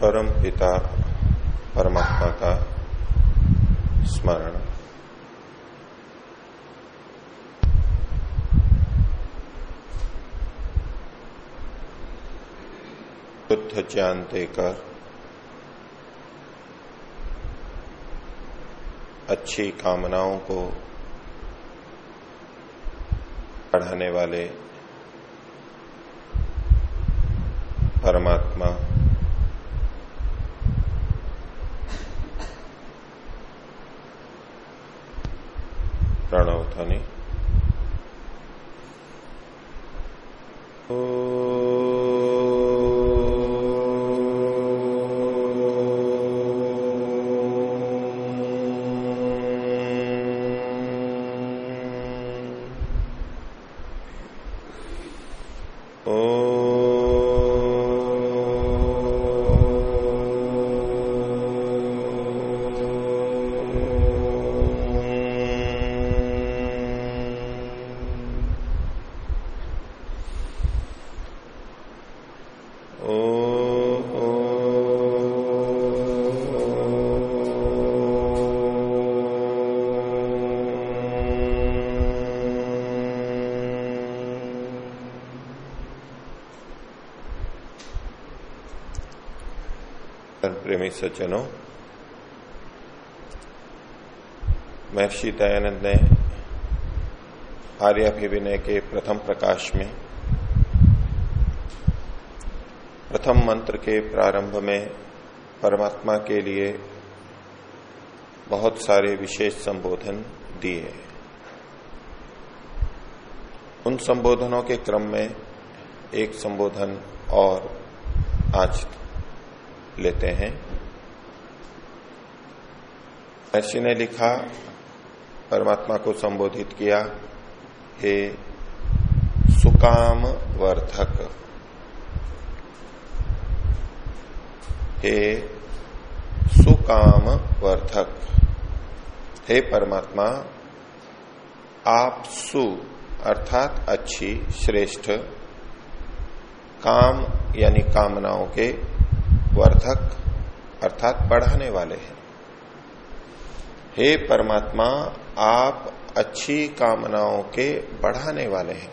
परम पिता परमात्मा का स्मरण। शुद्ध ज्ञान देकर अच्छी कामनाओं को पढ़ाने वाले परमात्मा ध्वनि प्रेमी सज्जनों, महर्षि दयानंद ने आर्याभिविनय के प्रथम प्रकाश में, प्रथम मंत्र के प्रारंभ में परमात्मा के लिए बहुत सारे विशेष संबोधन दिए। उन संबोधनों के क्रम में एक संबोधन और आज लेते हैं। महर्षि ने लिखा, परमात्मा को संबोधित किया, हे सुकाम वर्धक, हे सुकाम वर्धक, हे परमात्मा आप सु अर्थात अच्छी, श्रेष्ठ, काम यानी कामनाओं के वर्धक अर्थात बढ़ाने वाले हैं। हे परमात्मा, आप अच्छी कामनाओं के बढ़ाने वाले हैं।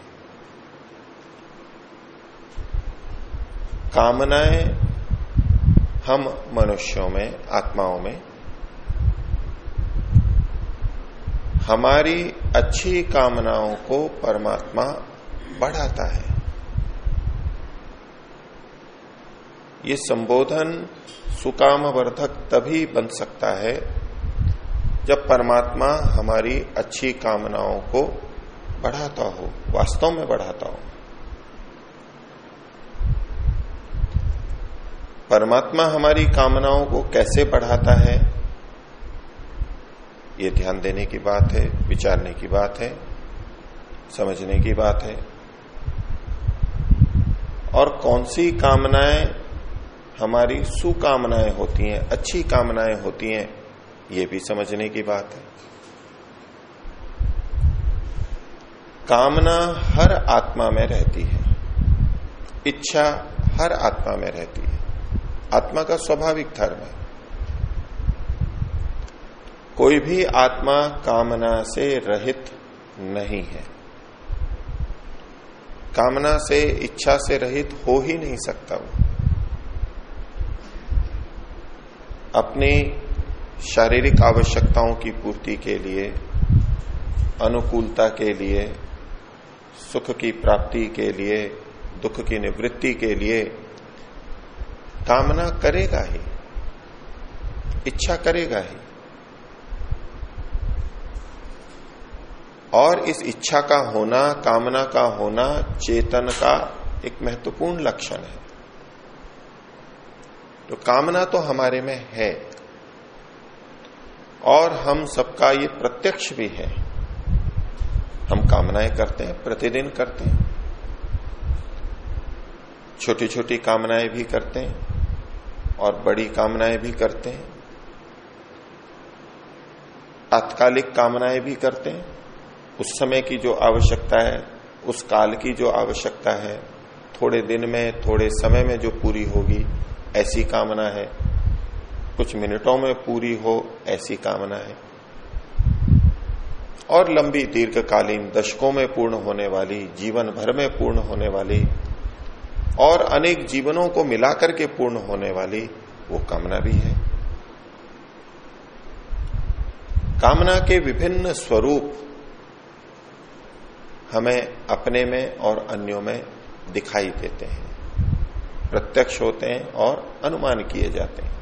कामनाएँ हम मनुष्यों में, आत्माओं में, हमारी अच्छी कामनाओं को परमात्मा बढ़ाता है। ये संबोधन सुकाम वर्धक तभी बन सकता है जब परमात्मा हमारी अच्छी कामनाओं को बढ़ाता हो, वास्तव में बढ़ाता हो। परमात्मा हमारी कामनाओं को कैसे बढ़ाता है, ये ध्यान देने की बात है, विचारने की बात है, समझने की बात है। और कौन सी कामनाएँ हमारी सुकामनाएँ होती हैं, अच्छी कामनाएँ होती हैं ये भी समझने की बात है। कामना हर आत्मा में रहती है। इच्छा हर आत्मा में रहती है। आत्मा का स्वाभाविक धर्म है। कोई भी आत्मा कामना से रहित नहीं है। कामना से, इच्छा से रहित हो ही नहीं सकता वो। अपनी शारीरिक आवश्यकताओं की पूर्ति के लिए, अनुकूलता के लिए, सुख की प्राप्ति के लिए, दुख की निवृत्ति के लिए कामना करेगा ही, इच्छा करेगा ही। और इस इच्छा का होना, कामना का होना, चेतन का एक महत्वपूर्ण लक्षण है। तो कामना तो हमारे में है। और हम सबका ये प्रत्यक्ष भी है। हम कामनाएँ करते हैं, प्रतिदिन करते हैं। छोटी छोटी कामनाएँ भी करते हैं और बड़ी कामनाएँ भी करते हैं। तात्कालिक कामनाएँ भी करते हैं। उस समय की जो आवश्यकता है, उस काल की जो आवश्यकता है, थोड़े दिन में, थोड़े समय में जो पूरी होगी, ऐसी कामना है कुछ मिनटों में पूरी हो ऐसी कामना है। और लंबी दीर्घकालीन दशकों में पूर्ण होने वाली, जीवन भर में पूर्ण होने वाली और अनेक जीवनों को मिलाकर के पूर्ण होने वाली वो कामना भी है। कामना के विभिन्न स्वरूप हमें अपने में और अन्यों में दिखाई देते हैं, प्रत्यक्ष होते हैं और अनुमान किए जाते हैं।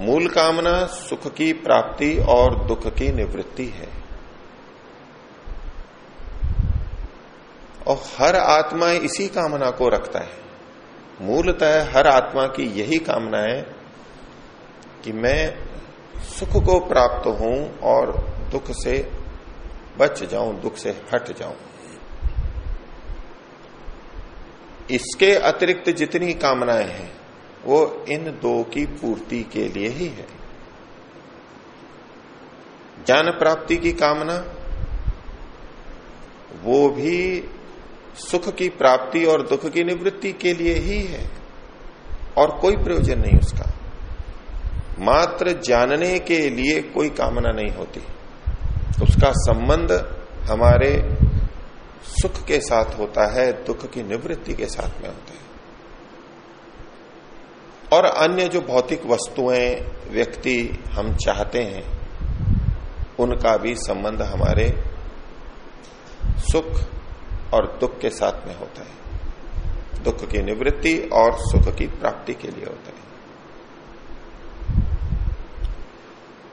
मूल कामना सुख की प्राप्ति और दुख की निवृत्ति है। और हर आत्मा इसी कामना को रखता है। मूलतः हर आत्मा की यही कामना है कि मैं सुख को प्राप्त हूँ और दुख से बच जाऊँ, दुख से हट जाऊँ। इसके अतिरिक्त जितनी कामनाएँ हैं वो इन दो की पूर्ति के लिए ही है। ज्ञान प्राप्ति की कामना, वो भी सुख की प्राप्ति और दुख की निवृत्ति के लिए ही है, और कोई प्रयोजन नहीं उसका। मात्र जानने के लिए कोई कामना नहीं होती। उसका संबंध हमारे सुख के साथ होता है, दुख की निवृत्ति के साथ में होता है। और अन्य जो भौतिक वस्तुएँ, व्यक्ति हम चाहते हैं, उनका भी संबंध हमारे सुख और दुख के साथ में होता है। दुख की निवृत्ति और सुख की प्राप्ति के लिए होता है।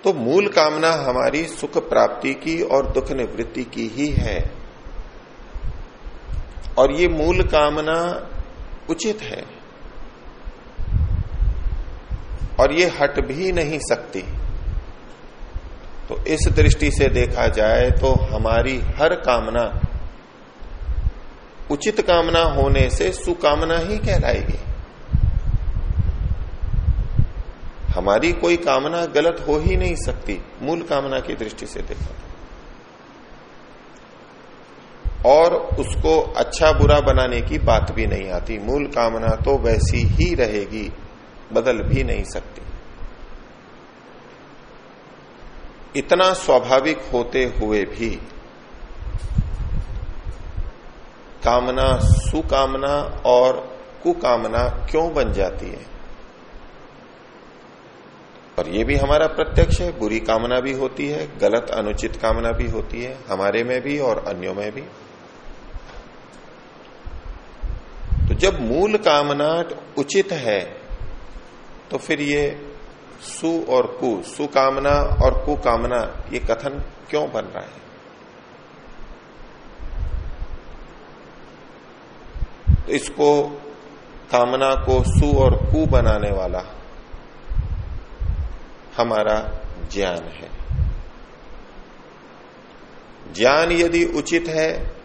तो मूल कामना हमारी सुख प्राप्ति की और दुख निवृत्ति की ही है। और ये मूल कामना उचित है। और ये हट भी नहीं सकती। तो इस दृष्टि से देखा जाए तो हमारी हर कामना, उचित कामना होने से सुकामना ही कहलाएगी। हमारी कोई कामना गलत हो ही नहीं सकती, मूल कामना की दृष्टि से देखा और उसको अच्छा बुरा बनाने की बात भी नहीं आती, मूल कामना तो वैसी ही रहेगी। बदल भी नहीं सकती। इतना स्वाभाविक होते हुए भी कामना, सुकामना और कुकामना क्यों बन जाती है? और ये भी हमारा प्रत्यक्ष है, बुरी कामना भी होती है, गलत अनुचित कामना भी होती है, हमारे में भी और अन्यों में भी। तो जब मूल कामना उचित है तो फिर ये सु और कु, सुकामना और कुकामना, ये कथन क्यों बन रहा है? तो इसको कामना को सु और कु बनाने वाला हमारा ज्ञान है। ज्ञान यदि उचित है,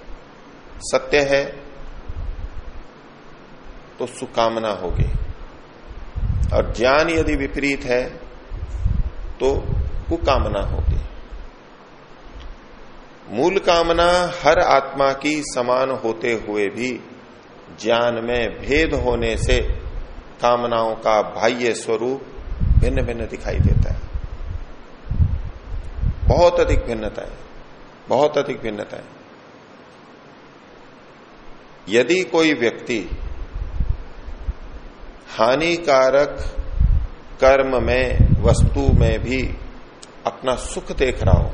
सत्य है तो सुकामना होगी। और ज्ञान यदि विपरीत है तो कुकामना होगी मूल कामना हर आत्मा की समान होते हुए भी ज्ञान में भेद होने से कामनाओं का बाह्य स्वरूप भिन्न भिन्न दिखाई देता है। बहुत अधिक भिन्नता है, बहुत अधिक भिन्नता है। यदि कोई व्यक्ति हानिकारक कर्म में, वस्तु में भी अपना सुख देख रहा हो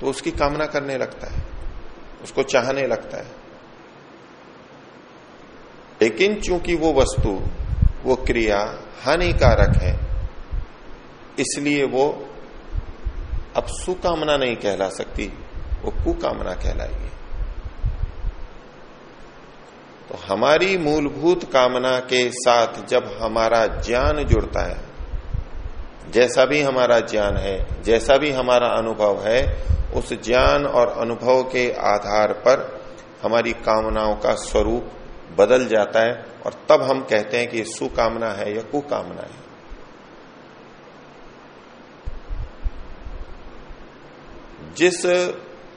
तो उसकी कामना करने लगता है, उसको चाहने लगता है। लेकिन चूँकि वो वस्तु, वो क्रिया हानिकारक है, इसलिए वो अब सुकामना नहीं कहला सकती, वो कुकामना कहलाएगी। तो हमारी मूलभूत कामना के साथ जब हमारा ज्ञान जुड़ता है, जैसा भी हमारा ज्ञान है, जैसा भी हमारा अनुभव है, उस ज्ञान और अनुभव के आधार पर हमारी कामनाओं का स्वरूप बदल जाता है और तब हम कहते हैं कि सुकामना है या कुकामना है। जिस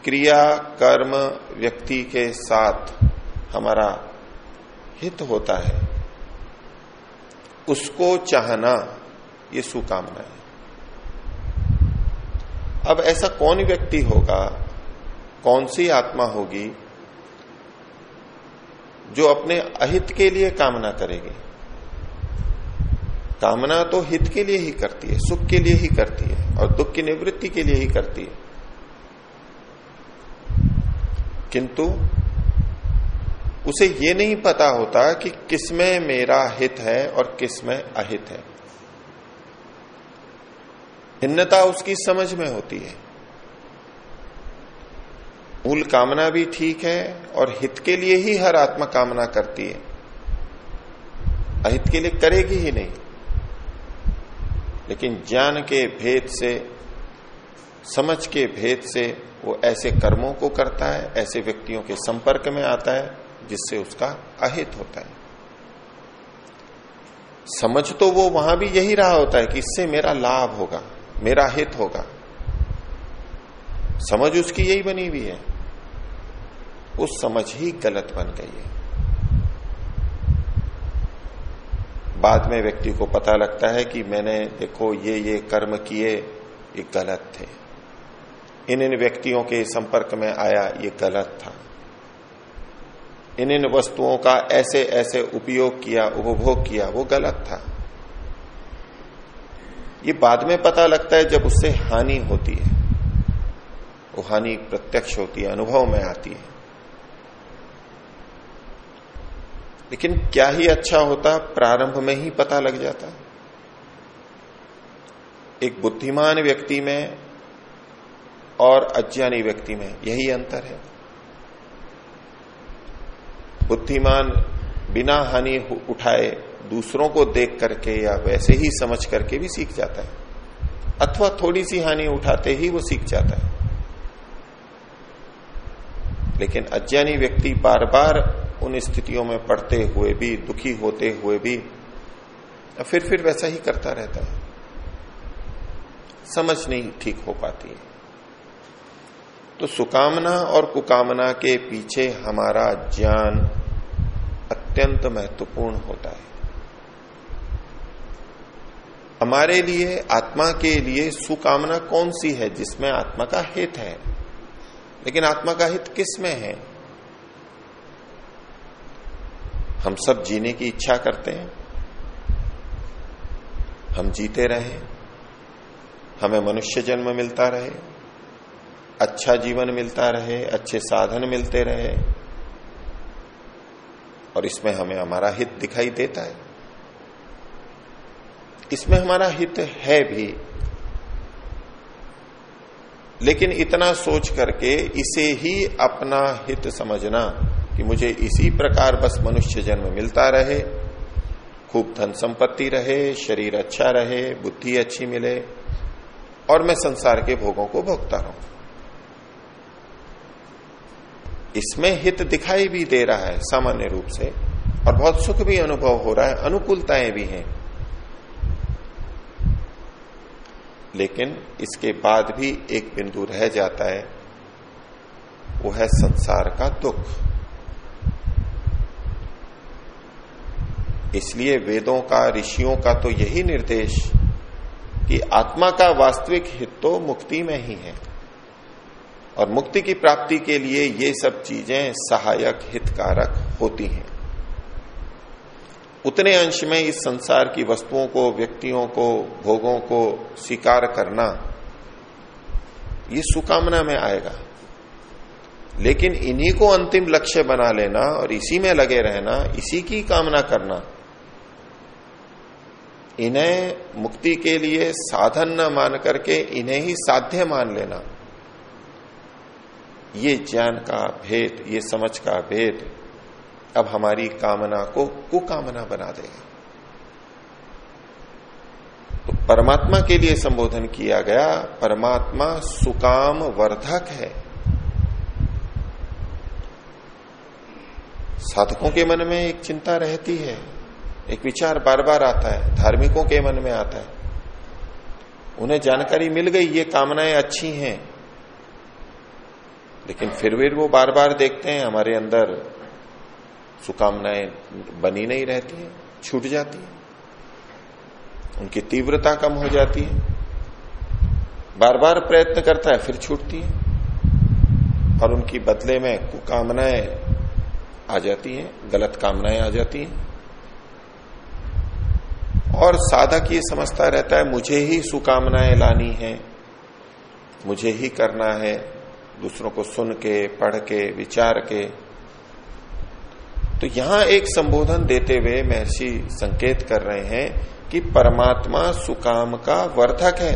क्रिया, कर्म, व्यक्ति के साथ हमारा हित होता है। उसको चाहना, ये सुकामना है। अब ऐसा कौन व्यक्ति होगा, कौन सी आत्मा होगी, जो अपने अहित के लिए कामना करेगी? कामना तो हित के लिए ही करती है, सुख के लिए ही करती है, और दुख की निवृत्ति के लिए ही करती है। किंतु उसे ये नहीं पता होता कि किसमें मेरा हित है और किसमें अहित है। भिन्नता उसकी समझ में होती है। मूल कामना भी ठीक है और हित के लिए ही हर आत्मा कामना करती है। अहित के लिए करेगी ही नहीं। लेकिन ज्ञान के भेद से, समझ के भेद से वो ऐसे कर्मों को करता है, ऐसे व्यक्तियों के संपर्क में आता है। जिससे उसका अहित होता है। समझ तो वो वहाँ भी यही रहा होता है कि इससे मेरा लाभ होगा, मेरा हित होगा। समझ उसकी यही बनी हुई है। उस समझ ही गलत बन गई है। बाद में व्यक्ति को पता लगता है कि मैंने, देखो, ये ये कर्म किए, ये गलत थे। इन इन व्यक्तियों के संपर्क में आया, ये गलत था। इन इन वस्तुओं का ऐसे ऐसे उपयोग किया, उपभोग किया, वो गलत था। ये बाद में पता लगता है जब उससे हानि होती है। वो हानि प्रत्यक्ष होती है, अनुभव में आती है। लेकिन क्या ही अच्छा होता, प्रारंभ में ही पता लग जाता। एक बुद्धिमान व्यक्ति में और अज्ञानी व्यक्ति में यही अंतर है। बुद्धिमान बिना हानि उठाए दूसरों को देख करके या वैसे ही समझ करके भी सीख जाता है। अथवा थोड़ी सी हानि उठाते ही वो सीख जाता है। लेकिन अज्ञानी व्यक्ति बार बार उन स्थितियों में पड़ते हुए भी, दुखी होते हुए भी फिर फिर वैसा ही करता रहता है। समझ नहीं ठीक हो पाती है। तो सुकामना और कुकामना के पीछे हमारा ज्ञान अत्यंत महत्वपूर्ण होता है। हमारे लिए, आत्मा के लिए सुकामना कौन सी है जिसमें आत्मा का हित है? लेकिन आत्मा का हित किसमें है? हम सब जीने की इच्छा करते हैं। हम जीते रहे। हमें मनुष्य जन्म मिलता रहे। अच्छा जीवन मिलता रहे, अच्छे साधन मिलते रहे। और इसमें हमें हमारा हित दिखाई देता है। इसमें हमारा हित है भी। लेकिन इतना सोच करके इसे ही अपना हित समझना कि मुझे इसी प्रकार बस मनुष्य जन्म मिलता रहे, खूब धन संपत्ति रहे, शरीर अच्छा रहे, बुद्धि अच्छी मिले, और मैं संसार के भोगों को भोगता रहूँ। इसमें हित दिखाई भी दे रहा है सामान्य रूप से, और बहुत सुख भी अनुभव हो रहा है, अनुकूलताएँ भी हैं। लेकिन इसके बाद भी एक बिंदु रह जाता है, वो है संसार का दुख। इसलिए वेदों का, ऋषियों का तो यही निर्देश कि आत्मा का वास्तविक हित तो मुक्ति में ही है। और मुक्ति की प्राप्ति के लिए ये सब चीज़ें सहायक, हितकारक होती हैं। उतने अंश में इस संसार की वस्तुओं को, व्यक्तियों को, भोगों को स्वीकार करना, ये सुकामना में आएगा। लेकिन इन्हीं को अंतिम लक्ष्य बना लेना और इसी में लगे रहना, इसी की कामना करना, इन्हें मुक्ति के लिए साधन न मान करके इन्हें ही साध्य मान लेना। ये ज्ञान का भेद, ये समझ का भेद अब हमारी कामना को कुकामना बना देगा। तो परमात्मा के लिए संबोधन किया गया, परमात्मा सुकाम वर्धक है। साधकों के मन में एक चिंता रहती है, एक विचार बार बार आता है, धार्मिकों के मन में आता है। उन्हें जानकारी मिल गई, ये कामनाएँ अच्छी हैं। लेकिन फिर भी वो बार बार देखते हैं, हमारे अंदर सुकामनाएँ बनी नहीं रहती है, छूट जाती है। उनकी तीव्रता कम हो जाती है। बार बार प्रयत्न करता है, फिर छूटती है। और उनकी बदले में कुकामनाएँ आ जाती हैं, गलत कामनाएँ आ जाती हैं। और साधक ये समझता रहता है, मुझे ही सुकामनाएँ लानी है, मुझे ही करना है। दूसरों को सुन के, पढ़ के, विचार के। तो यहाँ एक संबोधन देते हुए महर्षि संकेत कर रहे हैं कि परमात्मा सुकाम का वर्धक है।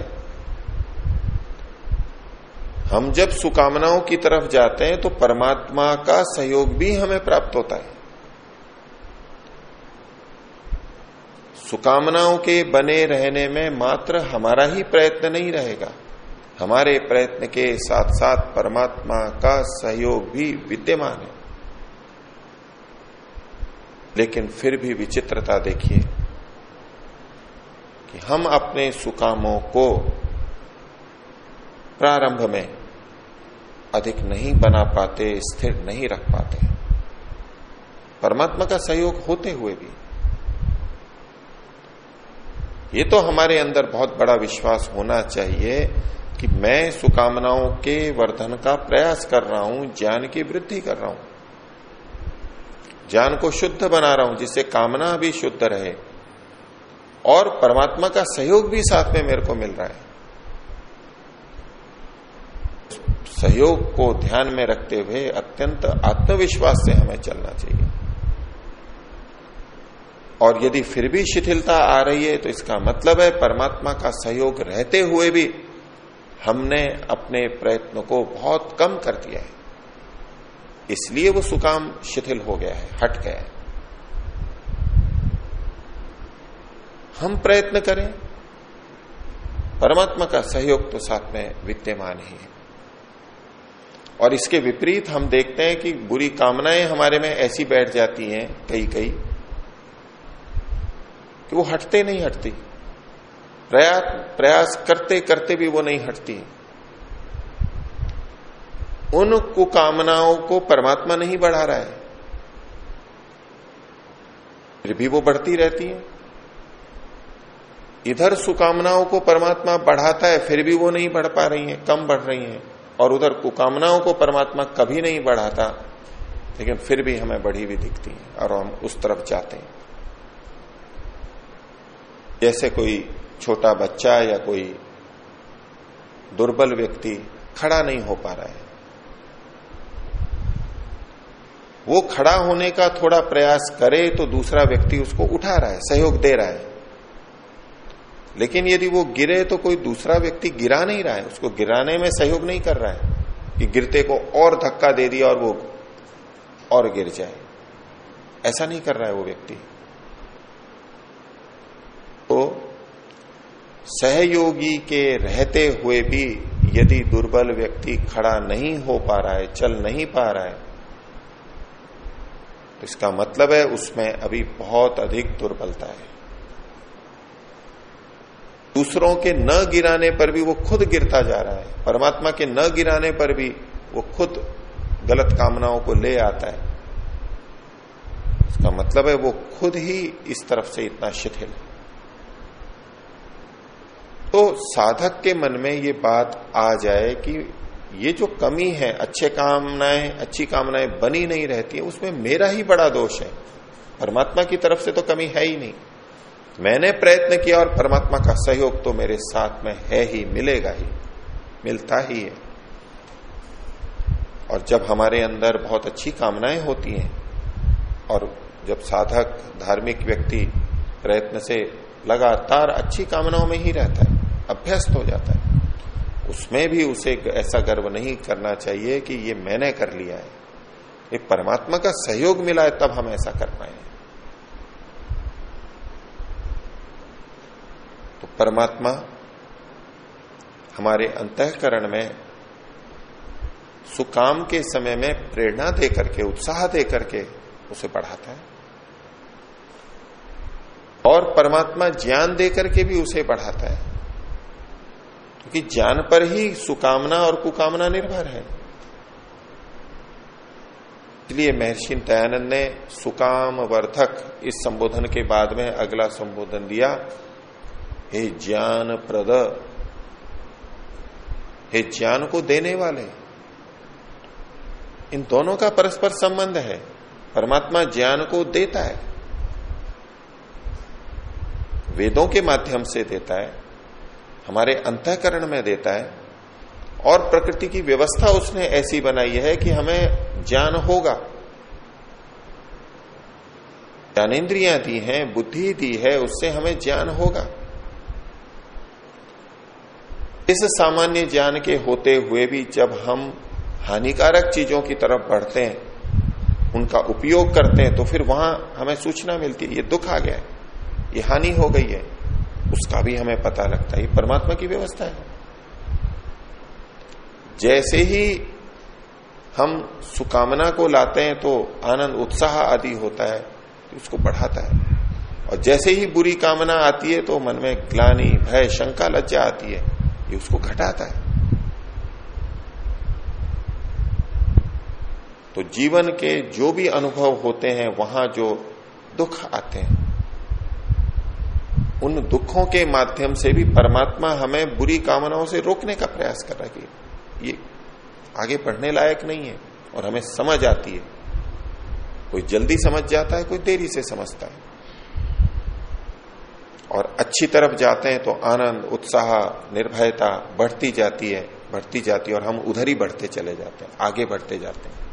हम जब सुकामनाओं की तरफ़ जाते हैं तो परमात्मा का सहयोग भी हमें प्राप्त होता है। सुकामनाओं के बने रहने में मात्र हमारा ही प्रयत्न नहीं रहेगा। हमारे प्रयत्न के साथ साथ परमात्मा का सहयोग भी विद्यमान है। लेकिन फिर भी विचित्रता देखिए कि हम अपने सुकामों को प्रारंभ में अधिक नहीं बना पाते, स्थिर नहीं रख पाते। परमात्मा का सहयोग होते हुए भी। ये तो हमारे अंदर बहुत बड़ा विश्वास होना चाहिए कि मैं सुकामनाओं के वर्धन का प्रयास कर रहा हूँ, ज्ञान की वृद्धि कर रहा हूँ। ज्ञान को शुद्ध बना रहा हूँ, जिससे कामना भी शुद्ध रहे। और परमात्मा का सहयोग भी साथ में मेरे को मिल रहा है। सहयोग को ध्यान में रखते हुए अत्यंत आत्मविश्वास से हमें चलना चाहिए। और यदि फिर भी शिथिलता आ रही है तो इसका मतलब है परमात्मा का सहयोग रहते हुए भी हमने अपने प्रयत्न को बहुत कम कर दिया है। इसलिए वो सुकाम शिथिल हो गया है, हट गया है। हम प्रयत्न करें। परमात्मा का सहयोग तो साथ में विद्यमान ही है। और इसके विपरीत हम देखते हैं कि बुरी कामनाएँ हमारे में ऐसी बैठ जाती हैं कई कई कि वो हटते नहीं हटती। प्रयास प्रयास करते करते भी वो नहीं हटती। उन कुकामनाओं को परमात्मा नहीं बढ़ा रहा है। फिर भी वो बढ़ती रहती है। इधर सुकामनाओं को परमात्मा बढ़ाता है, फिर भी वो नहीं बढ़ पा रही है, कम बढ़ रही है। और उधर कुकामनाओं को परमात्मा कभी नहीं बढ़ाता, लेकिन फिर भी हमें बढ़ी हुई दिखती है, और हम उस तरफ़ जाते हैं। जैसे कोई छोटा बच्चा या कोई दुर्बल व्यक्ति खड़ा नहीं हो पा रहा है। वो खड़ा होने का थोड़ा प्रयास करे तो दूसरा व्यक्ति उसको उठा रहा है, सहयोग दे रहा है। लेकिन यदि वो गिरे तो कोई दूसरा व्यक्ति गिरा नहीं रहा है, उसको गिराने में सहयोग नहीं कर रहा है कि गिरते को और धक्का दे दिया और वो और गिर जाए। ऐसा नहीं कर रहा है वो व्यक्ति। तो सहयोगी के रहते हुए भी यदि दुर्बल व्यक्ति खड़ा नहीं हो पा रहा है, चल नहीं पा रहा है तो इसका मतलब है उसमें अभी बहुत अधिक दुर्बलता है। दूसरों के न गिराने पर भी वो खुद गिरता जा रहा है। परमात्मा के न गिराने पर भी वो खुद गलत कामनाओं को ले आता है। इसका मतलब है वो खुद ही इस तरफ़ से इतना शिथिल है। तो साधक के मन में ये बात आ जाए कि ये जो कमी है, अच्छे कामनाएँ, अच्छी कामनाएँ बनी नहीं रहती है, उसमें मेरा ही बड़ा दोष है। परमात्मा की तरफ़ से तो कमी है ही नहीं। मैंने प्रयत्न किया और परमात्मा का सहयोग तो मेरे साथ में है ही, मिलेगा ही, मिलता ही है। और जब हमारे अंदर बहुत अच्छी कामनाएँ होती हैं, और जब साधक, धार्मिक व्यक्ति प्रयत्न से लगातार अच्छी कामनाओं में ही रहता है अभ्यस्त हो जाता है। उसमें भी उसे ऐसा गर्व नहीं करना चाहिए कि ये मैंने कर लिया है। ये परमात्मा का सहयोग मिला है, तब हम ऐसा कर पाए तो परमात्मा हमारे अंतकरण में, सुकाम के समय में प्रेरणा दे करके उत्साह दे करके उसे बढ़ाता है। और परमात्मा ज्ञान दे करके भी उसे बढ़ाता है। क्योंकि ज्ञान पर ही सुकामना और कुकामना निर्भर है। इसलिए महर्षि दयानंद ने सुकाम वर्धक इस संबोधन के बाद में अगला संबोधन दिया, हे ज्ञान प्रद हे ज्ञान को देने वाले, इन दोनों का परस्पर संबंध है। परमात्मा ज्ञान को देता है, वेदों के माध्यम से देता है हमारे अंतकरण में देता है। और प्रकृति की व्यवस्था उसने ऐसी बनाई है कि हमें ज्ञान होगा। ज्ञानेन्द्रियाँ दी हैं, बुद्धि दी है, उससे हमें ज्ञान होगा। इस सामान्य ज्ञान के होते हुए भी जब हम हानिकारक चीज़ों की तरफ़ बढ़ते हैं, उनका उपयोग करते हैं तो फिर वहाँ हमें सूचना मिलती है, ये दुख आ गया है, ये हानि हो गई है। उसका भी हमें पता लगता है। ये परमात्मा की व्यवस्था है। जैसे ही हम सुकामना को लाते हैं तो आनंद, उत्साह आदि होता है तो उसको बढ़ाता है। और जैसे ही बुरी कामना आती है तो मन में ग्लानी, भय, शंका, लज्जा आती है। ये उसको घटाता है। तो जीवन के जो भी अनुभव होते हैं, वहाँ जो दुख आते हैं उन दुखों के माध्यम से भी परमात्मा हमें बुरी कामनाओं से रोकने का प्रयास कर रहा है। ये आगे पढ़ने लायक नहीं है और हमें समझ आती है। कोई जल्दी समझ जाता है, कोई देरी से समझता है। और अच्छी तरफ़ जाते हैं तो आनंद, उत्साह, निर्भयता बढ़ती जाती है, बढ़ती जाती है और हम उधर ही बढ़ते चले जाते हैं, आगे बढ़ते जाते हैं।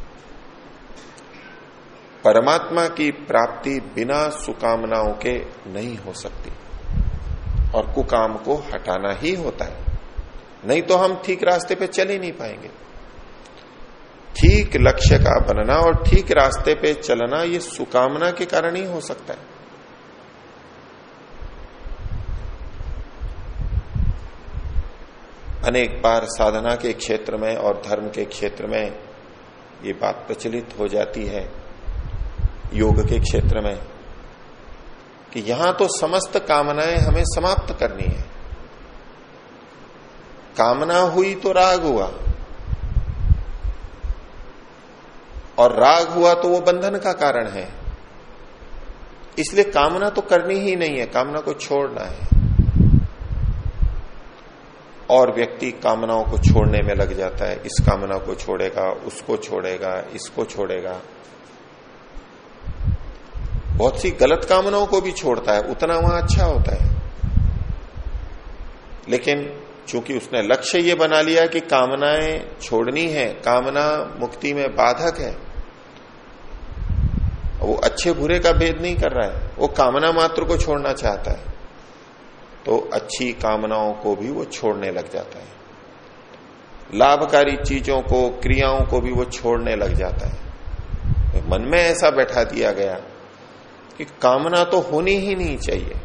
परमात्मा की प्राप्ति बिना सुकामनाओं के नहीं हो सकती। और कुकाम को हटाना ही होता है। नहीं तो हम ठीक रास्ते पे चल ही नहीं पाएँगे। ठीक लक्ष्य का बनना और ठीक रास्ते पे चलना ये सुकामना के कारण ही हो सकता है। अनेक बार साधना के क्षेत्र में और धर्म के क्षेत्र में ये बात प्रचलित हो जाती है। योग के क्षेत्र में कि यहाँ तो समस्त कामनाएँ हमें समाप्त करनी है। कामना हुई तो राग हुआ। और राग हुआ तो वो बंधन का कारण है। इसलिए कामना तो करनी ही नहीं है, कामना को छोड़ना है। और व्यक्ति कामनाओं को छोड़ने में लग जाता है, इस कामना को छोड़ेगा, उसको छोड़ेगा, इसको छोड़ेगा। बहुत सी गलत कामनाओं को भी छोड़ता है, उतना वहाँ अच्छा होता है। लेकिन चूँकि उसने लक्ष्य ये बना लिया कि कामनाएँ छोड़नी है, कामना मुक्ति में बाधक है, वो अच्छे बुरे का भेद नहीं कर रहा है, वो कामना मात्र को छोड़ना चाहता है तो अच्छी कामनाओं को भी वो छोड़ने लग जाता है। लाभकारी चीज़ों को, क्रियाओं को भी वो छोड़ने लग जाता है। मन में ऐसा बैठा दिया गया कि कामना तो होनी ही नहीं चाहिए।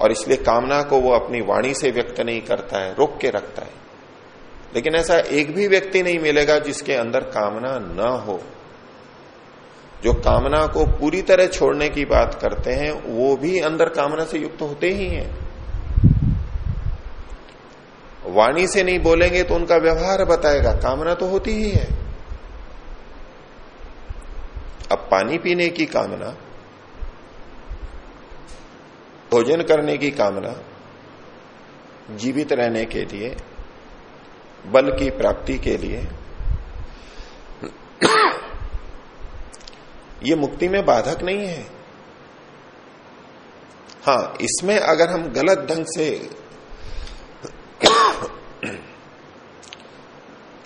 और इसलिए कामना को वो अपनी वाणी से व्यक्त नहीं करता है, रोक के रखता है। लेकिन ऐसा एक भी व्यक्ति नहीं मिलेगा जिसके अंदर कामना न हो। जो कामना को पूरी तरह छोड़ने की बात करते हैं, वो भी अंदर कामना से युक्त होते ही हैं। वाणी से नहीं बोलेंगे तो उनका व्यवहार बताएगा, कामना तो होती ही है। अब पानी पीने की कामना, भोजन करने की कामना, जीवित रहने के लिए, बल की प्राप्ति के लिए, ये मुक्ति में बाधक नहीं है। हाँ, इसमें अगर हम गलत ढंग से,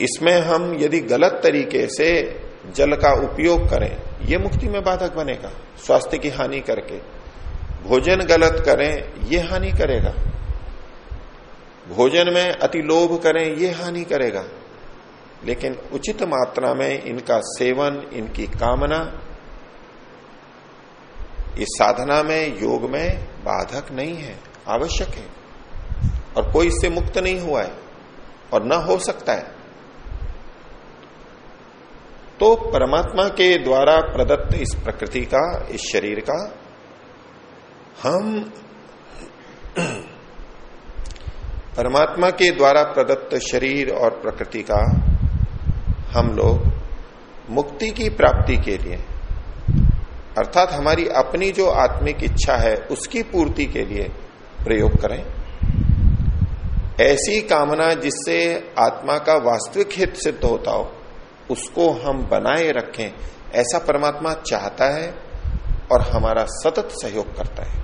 इसमें हम यदि गलत तरीके से जल का उपयोग करें। ये मुक्ति में बाधक बनेगा। स्वास्थ्य की हानि करके। भोजन गलत करें, ये हानि करेगा। भोजन में अति लोभ करें, ये हानि करेगा। लेकिन उचित मात्रा में इनका सेवन, इनकी कामना, इस साधना में, योग में बाधक नहीं है, आवश्यक है। और कोई इससे मुक्त नहीं हुआ है, और न हो सकता है। तो परमात्मा के द्वारा प्रदत्त इस प्रकृति का, इस शरीर का, हम परमात्मा के द्वारा प्रदत्त शरीर और प्रकृति का, हम लोग मुक्ति की प्राप्ति के लिए, अर्थात हमारी अपनी जो आत्मिक इच्छा है, उसकी पूर्ति के लिए प्रयोग करें। ऐसी कामना जिससे आत्मा का वास्तविक हित सिद्ध होता हो। उसको हम बनाए रखें, ऐसा परमात्मा चाहता है और हमारा सतत सहयोग करता है।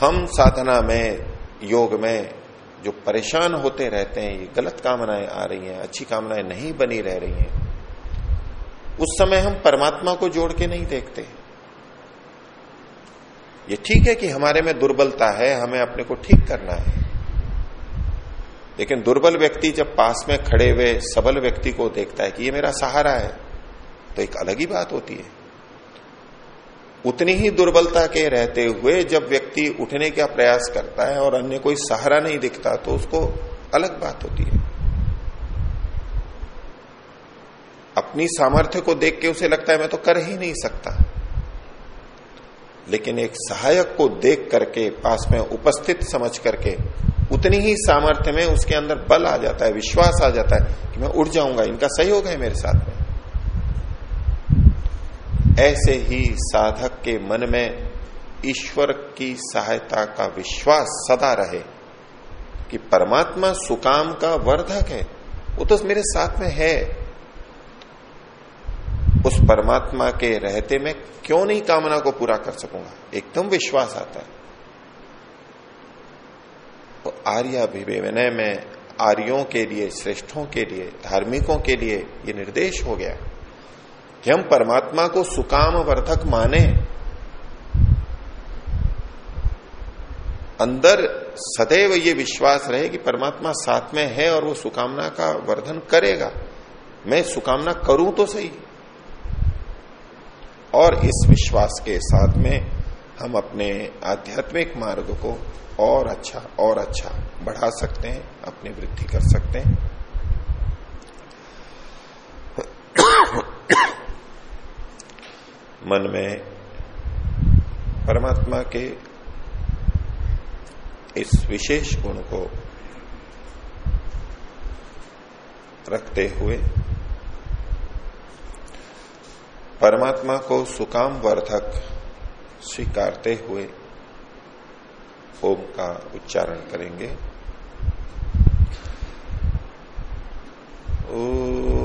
हम साधना में, योग में जो परेशान होते रहते हैं, ये गलत कामनाएँ आ रही हैं, अच्छी कामनाएँ नहीं बनी रह रही हैं, उस समय हम परमात्मा को जोड़ के नहीं देखते। ये ठीक है कि हमारे में दुर्बलता है, हमें अपने को ठीक करना है लेकिन दुर्बल व्यक्ति जब पास में खड़े हुए सबल व्यक्ति को देखता है कि ये मेरा सहारा है तो एक अलग ही बात होती है। उतनी ही दुर्बलता के रहते हुए जब व्यक्ति उठने का प्रयास करता है और अन्य कोई सहारा नहीं दिखता तो उसको अलग बात होती है। अपनी सामर्थ्य को देख के उसे लगता है, मैं तो कर ही नहीं सकता। लेकिन एक सहायक को देख करके, पास में उपस्थित समझ करके उतनी ही सामर्थ्य में उसके अंदर बल आ जाता है, विश्वास आ जाता है कि मैं उठ जाऊँगा, इनका सहयोग है मेरे साथ में। ऐसे ही साधक के मन में ईश्वर की सहायता का विश्वास सदा रहे कि परमात्मा सुकाम का वर्धक है। वो तो मेरे साथ में है। उस परमात्मा के रहते में क्यों नहीं कामना को पूरा कर सकूँगा? एकदम विश्वास आता है। आर्याभिविनय में आर्यों के लिए, श्रेष्ठों के लिए, धार्मिकों के लिए ये निर्देश हो गया। कि हम परमात्मा को सुकाम वर्धक माने। अंदर सदैव ये विश्वास रहे कि परमात्मा साथ में है और वो सुकामना का वर्धन करेगा। मैं सुकामना करूँ तो सही। और इस विश्वास के साथ में हम अपने आध्यात्मिक मार्ग को और अच्छा और अच्छा बढ़ा सकते हैं, अपनी वृद्धि कर सकते हैं। मन में परमात्मा के इस विशेष गुण को रखते हुए परमात्मा को सुकाम वर्धक स्वीकारते हुए ओम का उच्चारण करेंगे। ओ